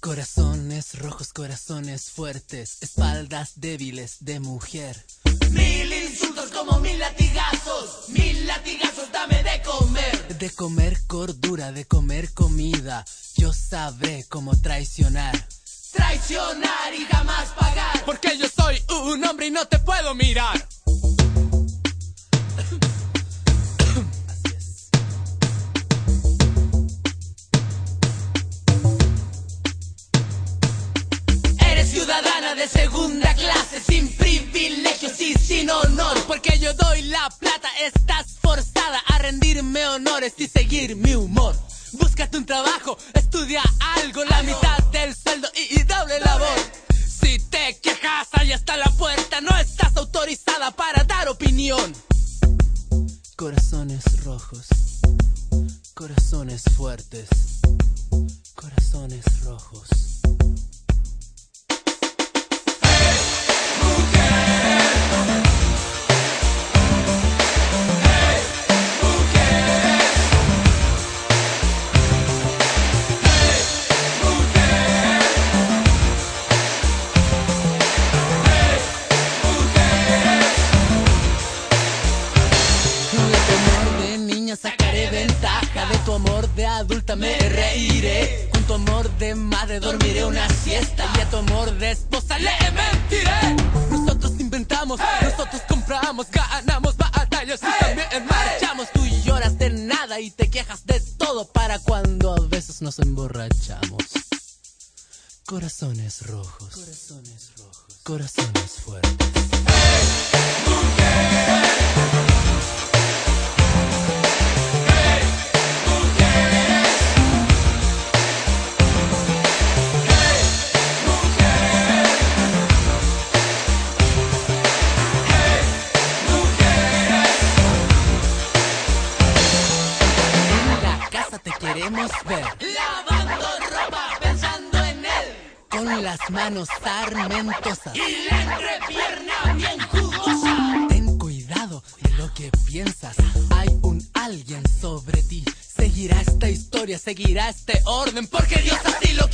Corazones rojos, corazones fuertes, espaldas débiles de mujer. Mil insultos como mil latigazos, mil latigazos, dame de comer. De comer cordura, de comer comida, yo sabré cómo traicionar. Traicionar y jamás pagar. Porque yo soy un hombre y no te puedo mirar. Ciudadana de segunda clase, sin privilegios y sin honor. Porque yo doy la plata, estás forzada a rendirme honores y seguir mi humor. Búscate un trabajo, estudia algo, la mitad del sueldo y, y doble labor. Si te quejas, ahí está la puerta, no estás autorizada para dar opinión. Corazones rojos, corazones fuertes, corazones rojos. Tu amor de adulta me reiré. Con tu amor de madre dormiré una siesta. Y a tu amor de esposa le mentiré. Nosotros inventamos, nosotros compramos Ganamos batallas y también marchamos. Tú lloras de nada y te quejas de todo Para cuando a veces nos emborrachamos. Corazones rojos. Corazones rojos. Corazones fuertes queremos ver Lavando ropa, pensando en él. con las manos sarmentosas. Y la entrepierna bien jugosa. Ten cuidado de lo que piensas. Hay un alguien sobre ti. Seguirá esta historia, seguirá este orden. Porque Dios así lo